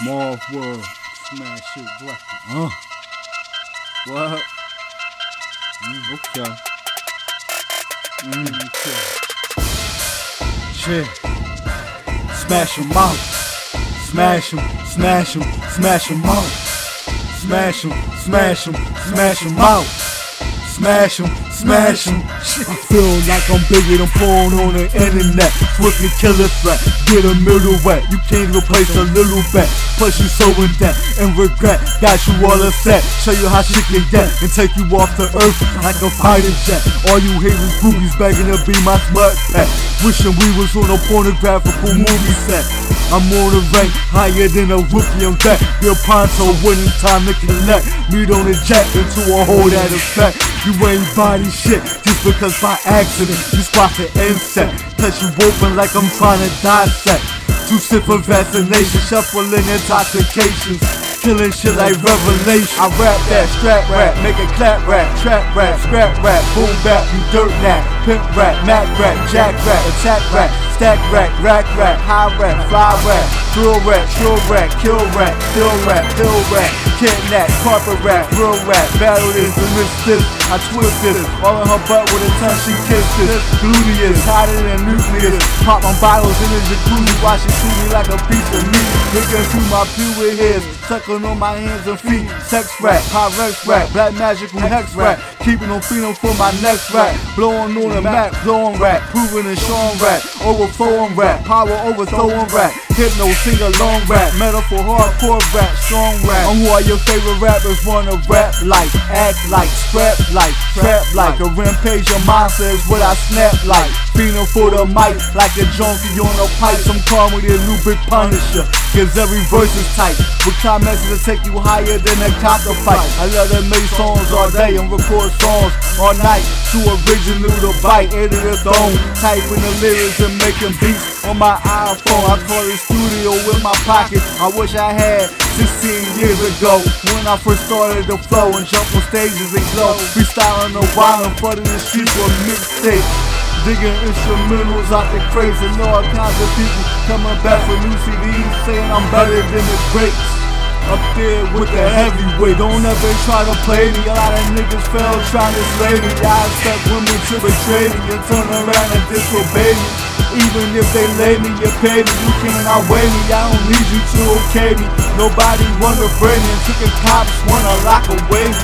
Small world, smash shit record. Uh, What? mm, okay. Mm, okay. Shit. Smash 'em out. Smash 'em, smash 'em, smash 'em out. Smash 'em, smash 'em, smash 'em out. Smash 'em, smash 'em. I feel like I'm bigger than porn on the internet. Swiftly killer threat, get a middle wet. You can't replace a little bet. Plus you so in debt and regret. Got you all upset. Show you how shit can get and take you off the earth like a fighter jet. All you haters groupies begging to be my smut pet. Wishing we was on a pornographical movie set. I'm on a rank higher than a rookie on deck. Bill Ponto when time to collect. Meet on a jet into a hole that effect. You ain't body shit just because by accident you spot the insect. Touch you open like I'm trying to dissect. Two sip of vaccination, shuffling intoxications. Killing shit like revelation. I rap that strap rap, make it clap rap, trap rap, scrap rap, boom bap, you dirt nap, pimp rap, mac rap, jack rap, attack rap, stack rap, rack rap, high rap, fly rap, drill rap, sure rap, kill rap, still rap, pill rap, kidnap, carpet rap, real rap, battle and miss this, I twist this, all in her butt with a tongue she kissed this, gluteus, hotter than nucleus, pop my bottles in the jacuzzi, watch it shoot me like a piece of meat, digging through my pubic hairs, sucking on my hands and feet, sex rap, Pyrex rap, black magical hex rap, keeping on freedom for my next rap, blowing on the map, blowing rap, proving and showing rap, overflowing rap, power overthrowing rap, hypno sing along rap, metaphor hardcore rap, strong rap. I'm who are your favorite rappers wanna rap like, act like, scrap like, trap like, a rampage of monster is what I snap like, feeling for the mic like a junkie on a pipe. Some call me the big punisher, cause every verse is tight. With comments to take you higher than a copper fight. I love to make songs all day and record songs all night. Too original to bite, idiot throne. Typing the lyrics and making beats on my iPhone. I call it studio in my pocket. I wish I had 16 years ago when I first started to flow and jump on stages and glow. Freestyling the wild and flooding the streets with mixtapes. Digging instrumentals out the crates and all kinds of people coming back for new CDs saying I'm better than the greats. Up there with the heavyweight, don't ever try to play me. A lot of niggas fell trying to slay me. I expect women to betray me and turn around and disobey me. Even if they lay me, you pay me, you can't outweigh me. I don't need you to okay me. Nobody wanna frame me, chicken cops wanna lock away me.